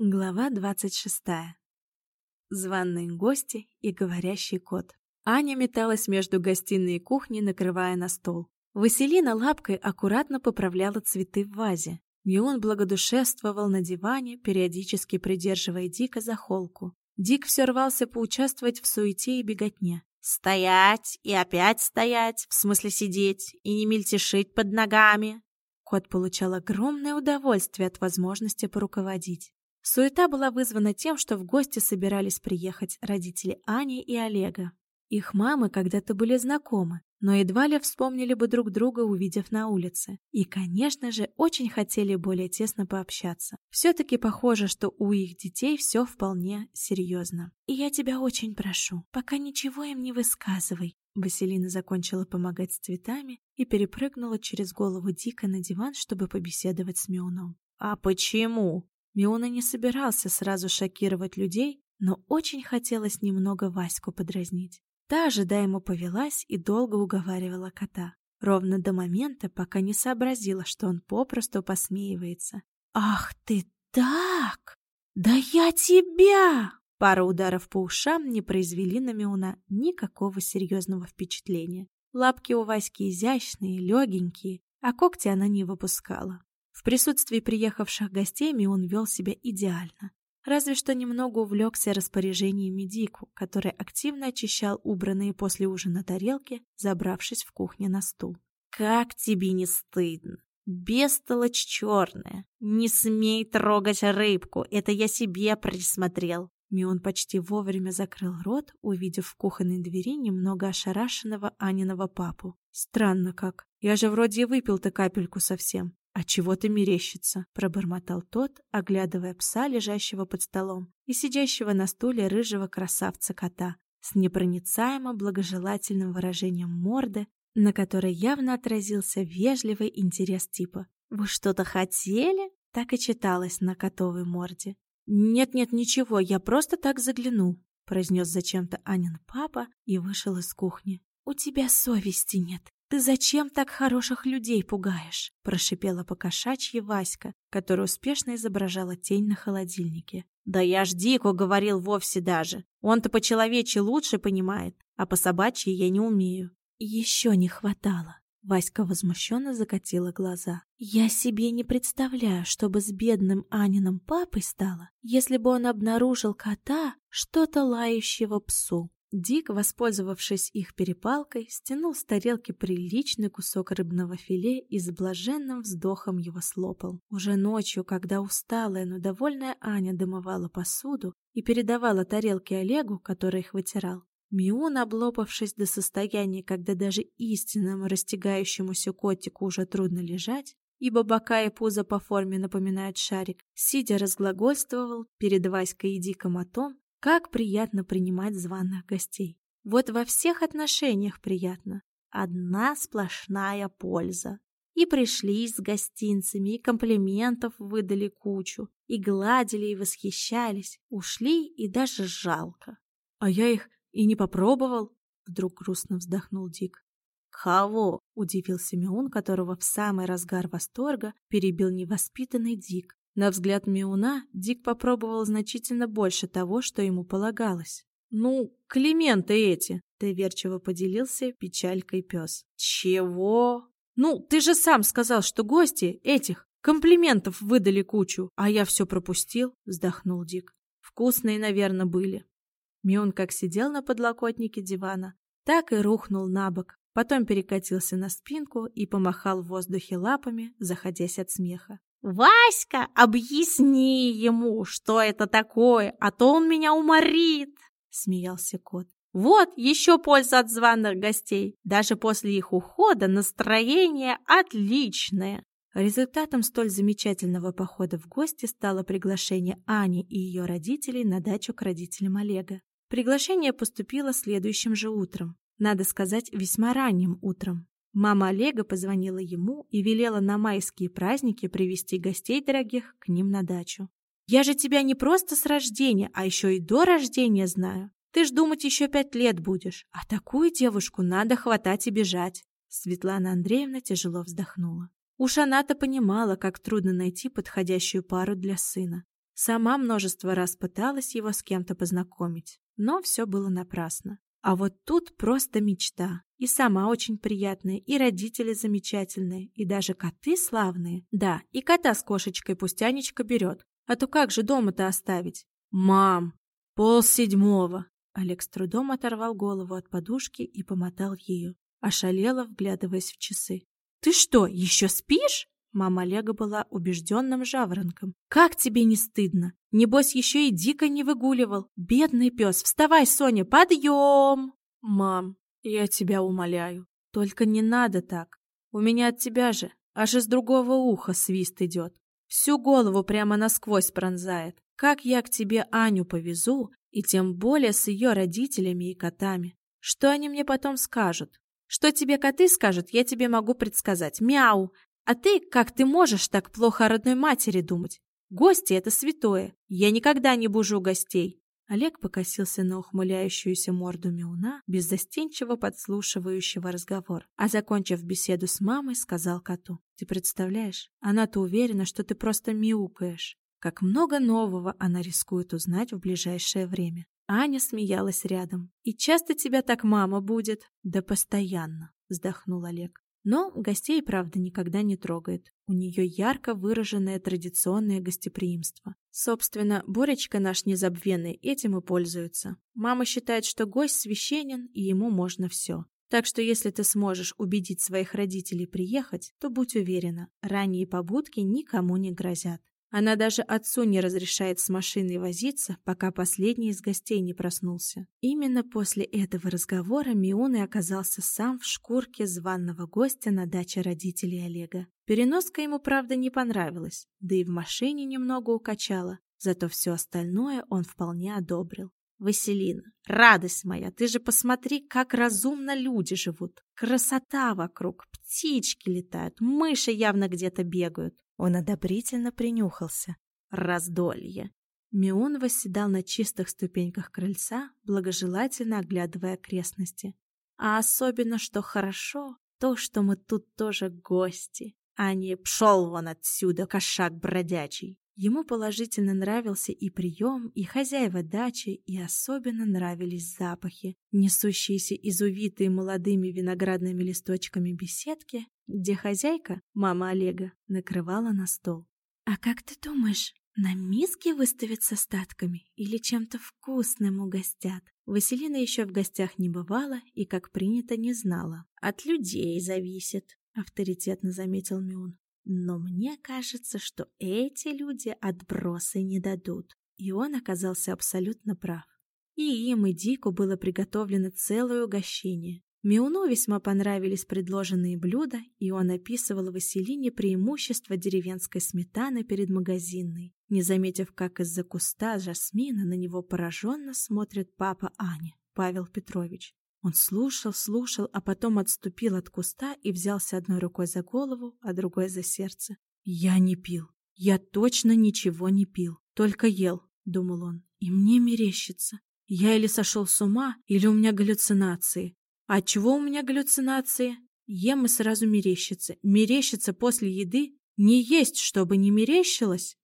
Глава двадцать шестая. Званные гости и говорящий кот. Аня металась между гостиной и кухней, накрывая на стол. Василина лапкой аккуратно поправляла цветы в вазе. Мион благодушевствовал на диване, периодически придерживая Дика за холку. Дик все рвался поучаствовать в суете и беготне. «Стоять и опять стоять, в смысле сидеть, и не мельтешить под ногами!» Кот получал огромное удовольствие от возможности поруководить. Суета была вызвана тем, что в гости собирались приехать родители Ани и Олега. Их мамы когда-то были знакомы, но едва ли вспомнили бы друг друга, увидев на улице. И, конечно же, очень хотели более тесно пообщаться. Все-таки похоже, что у их детей все вполне серьезно. «И я тебя очень прошу, пока ничего им не высказывай». Василина закончила помогать с цветами и перепрыгнула через голову Дика на диван, чтобы побеседовать с Мионом. «А почему?» Миона не собирался сразу шокировать людей, но очень хотелось немного Ваську подразнить. Та ожидаемо повелась и долго уговаривала кота. Ровно до момента, пока не сообразила, что он попросту посмеивается. «Ах ты так! Да я тебя!» Пара ударов по ушам не произвели на Миуна никакого серьезного впечатления. Лапки у Васьки изящные, легенькие, а когти она не выпускала. В присутствии приехавших гостей он вел себя идеально. Разве что немного увлекся распоряжениями Дику, который активно очищал убранные после ужина тарелки, забравшись в кухне на стул. «Как тебе не стыдно? Бестолочь черная! Не смей трогать рыбку, это я себе присмотрел!» Мион почти вовремя закрыл рот, увидев в кухонной двери немного ошарашенного Аниного папу. «Странно как. Я же вроде и выпил-то капельку совсем. «А чего ты мерещится?» — пробормотал тот, оглядывая пса, лежащего под столом, и сидящего на стуле рыжего красавца-кота с непроницаемо благожелательным выражением морды, на которой явно отразился вежливый интерес типа. «Вы что-то хотели?» — так и читалось на котовой морде. «Нет-нет, ничего, я просто так заглянул», — произнес зачем-то Анин папа и вышел из кухни. «У тебя совести нет», «Ты зачем так хороших людей пугаешь?» – прошипела покошачья Васька, которая успешно изображала тень на холодильнике. «Да я ж Дико говорил вовсе даже. Он-то по-человечьи лучше понимает, а по-собачьи я не умею». «Еще не хватало». Васька возмущенно закатила глаза. «Я себе не представляю, чтобы с бедным Аниным папой стало, если бы он обнаружил кота, что-то лающего псу. Дик, воспользовавшись их перепалкой, стянул с тарелки приличный кусок рыбного филе и с блаженным вздохом его слопал. Уже ночью, когда усталая, но довольная Аня домывала посуду и передавала тарелки Олегу, который их вытирал, Миун, облопавшись до состояния, когда даже истинному растягающемуся котику уже трудно лежать, ибо бока и пузо по форме напоминают шарик, сидя разглагольствовал перед Васькой и Диком о том, как приятно принимать званых гостей. Вот во всех отношениях приятно. Одна сплошная польза. И пришли с гостинцами, и комплиментов выдали кучу, и гладили, и восхищались, ушли, и даже жалко. А я их и не попробовал, вдруг грустно вздохнул Дик. «Кого?» – удивился Миун, которого в самый разгар восторга перебил невоспитанный Дик. На взгляд Миуна Дик попробовал значительно больше того, что ему полагалось. «Ну, Клименты эти!» — доверчиво поделился печалькой пес. «Чего?» «Ну, ты же сам сказал, что гости этих комплиментов выдали кучу, а я все пропустил», — вздохнул Дик. «Вкусные, наверное, были». Миун как сидел на подлокотнике дивана, так и рухнул на бок, потом перекатился на спинку и помахал в воздухе лапами, заходясь от смеха. «Васька, объясни ему, что это такое, а то он меня уморит!» — смеялся кот. «Вот еще польза от званых гостей. Даже после их ухода настроение отличное!» Результатом столь замечательного похода в гости стало приглашение Ани и ее родителей на дачу к родителям Олега. Приглашение поступило следующим же утром. Надо сказать, весьма ранним утром. Мама Олега позвонила ему и велела на майские праздники привести гостей дорогих к ним на дачу. «Я же тебя не просто с рождения, а еще и до рождения знаю. Ты ж думать еще пять лет будешь, а такую девушку надо хватать и бежать». Светлана Андреевна тяжело вздохнула. Уж она-то понимала, как трудно найти подходящую пару для сына. Сама множество раз пыталась его с кем-то познакомить, но все было напрасно. А вот тут просто мечта. И сама очень приятная, и родители замечательные, и даже коты славные. Да, и кота с кошечкой пусть Анечка берет. А то как же дома-то оставить? Мам, пол седьмого. Олег с трудом оторвал голову от подушки и помотал ее, ошалело вглядываясь в часы. «Ты что, еще спишь?» Мама Олега была убежденным жаворонком. «Как тебе не стыдно? Небось, еще и дико не выгуливал. Бедный пес, вставай, Соня, подъем!» «Мам, я тебя умоляю, только не надо так. У меня от тебя же аж из другого уха свист идет. Всю голову прямо насквозь пронзает. Как я к тебе Аню повезу, и тем более с ее родителями и котами. Что они мне потом скажут? Что тебе коты скажут, я тебе могу предсказать. Мяу! А ты, как ты можешь так плохо о родной матери думать? Гости — это святое. Я никогда не бужу гостей. Олег покосился на ухмыляющуюся морду Миуна, беззастенчиво подслушивающего разговор, а, закончив беседу с мамой, сказал коту. «Ты представляешь, она-то уверена, что ты просто мяукаешь. Как много нового она рискует узнать в ближайшее время». Аня смеялась рядом. «И часто тебя так мама будет?» «Да постоянно», — вздохнул Олег. Но гостей, правда, никогда не трогает. У нее ярко выраженное традиционное гостеприимство. Собственно, Боречка наш незабвенный этим и пользуется. Мама считает, что гость священен, и ему можно все. Так что если ты сможешь убедить своих родителей приехать, то будь уверена, ранние побудки никому не грозят. Она даже отцу не разрешает с машиной возиться, пока последний из гостей не проснулся. Именно после этого разговора Миун и оказался сам в шкурке званного гостя на даче родителей Олега. Переноска ему, правда, не понравилась, да и в машине немного укачала, зато все остальное он вполне одобрил. Василина, радость моя, ты же посмотри, как разумно люди живут. Красота вокруг, птички летают, мыши явно где-то бегают. Он одобрительно принюхался. Раздолье. Мион восседал на чистых ступеньках крыльца, благожелательно оглядывая окрестности. А особенно, что хорошо, то, что мы тут тоже гости, а не «пшел вон отсюда, кошак бродячий». Ему положительно нравился и прием, и хозяева дачи, и особенно нравились запахи, несущиеся из увитой молодыми виноградными листочками беседки, где хозяйка, мама Олега, накрывала на стол. «А как ты думаешь, на миске выставят с остатками или чем-то вкусным угостят?» Василина еще в гостях не бывала и, как принято, не знала. «От людей зависит», — авторитетно заметил Миун. Но мне кажется, что эти люди отбросы не дадут. И он оказался абсолютно прав. И им, и Дику было приготовлено целое угощение. Миуну весьма понравились предложенные блюда, и он описывал Василине преимущество деревенской сметаны перед магазинной, не заметив, как из-за куста жасмина на него пораженно смотрит папа Аня, Павел Петрович. Он слушал, слушал, а потом отступил от куста и взялся одной рукой за голову, а другой за сердце. «Я не пил. Я точно ничего не пил. Только ел», — думал он. «И мне мерещится. Я или сошел с ума, или у меня галлюцинации. А чего у меня галлюцинации? Ем и сразу мерещится. Мерещится после еды? Не есть, чтобы не мерещилось?»